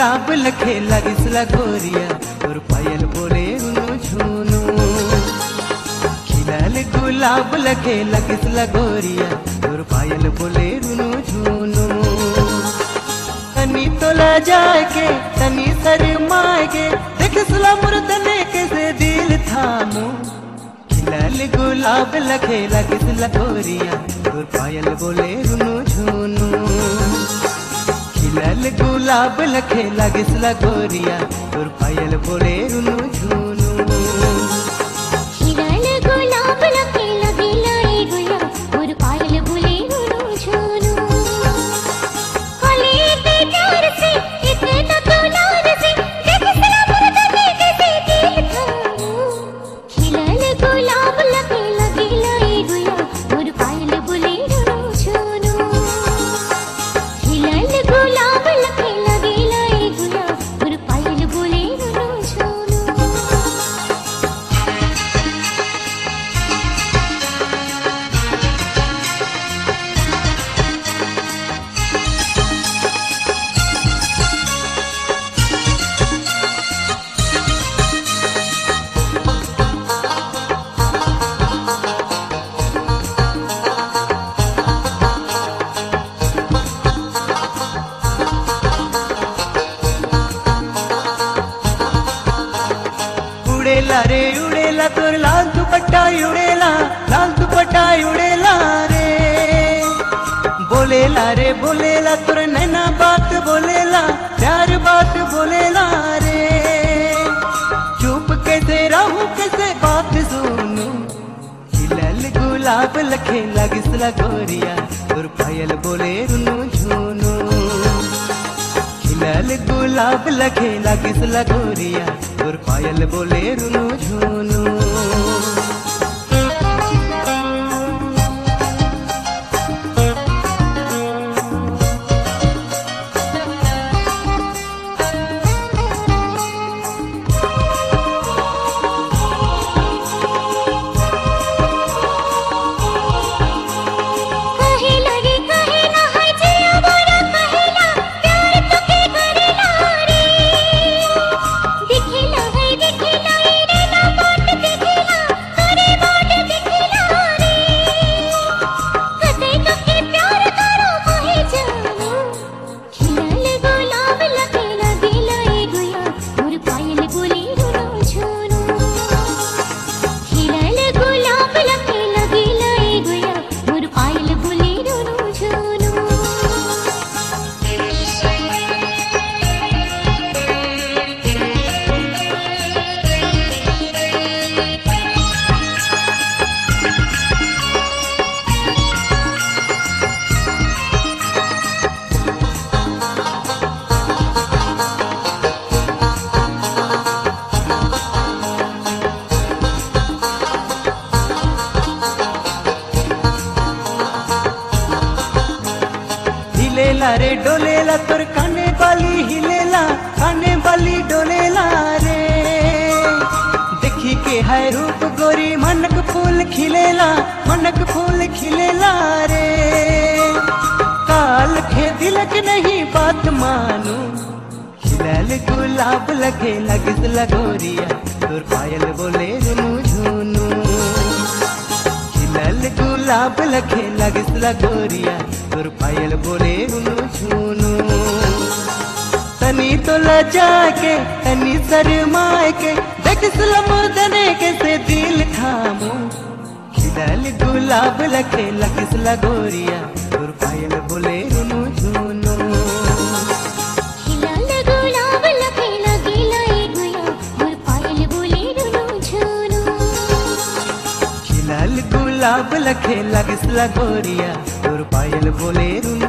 गुलाब लखे लगिसला गोरिया और पायल बोले रुनु झुनु। खिलल गुलाब लखे लगिसला गोरिया और पायल बोले रुनु झुनु। तनी तोला जाके तनी शर्मा के देखसला मुर्दने कैसे दिल थामू। खिलल गुलाब लखे लगिसला गोरिया और पायल बोले खिलल गुलाब लखे लगिसला गोरिया और पायल बोले रुनु झुनु उड़ेला रे उड़ेला तोर लाल दुपट्टा उड़ेला लाल दुपट्टा उड़ेला रे। बोलेला रे बोलेला तोर नैना बात बोलेला प्यार बात बोलेला रे। चुप कैसे रहूँ, कैसे बात सुनू? खिलल गुलाब लखे लगिसला गोरिया, तोर पायल बोले रुनु झुनु। खिलल गुलाब लखे किस लगोरिया और पायल बोले रुनु झुनु। हिलेला रे, डोलेला तोर काने बाली हिलेला, काने बाली डोलेला रे। देखी के है रूप गोरी मनक फूल खिलेला मनक फूल खिलेला रे। काल खे दिलक नहीं बात मानू। खिलल गुलाब लगे लगिस लगोरिया, तोर पायल बोले रुनु झुनु खिलल गुलाब लखे लगिस लगोरिया तोर पायल बोले उनु छूनु। तनी तो लजा के तनी शर्मा के देख सलमुदने के से दिल थामो। खिदल गुलाब लखे लगसला लगोरिया तोर पायल बोले गुलाब लखे लगिस लगोरिया तोर पायल बोले रुनु झुनु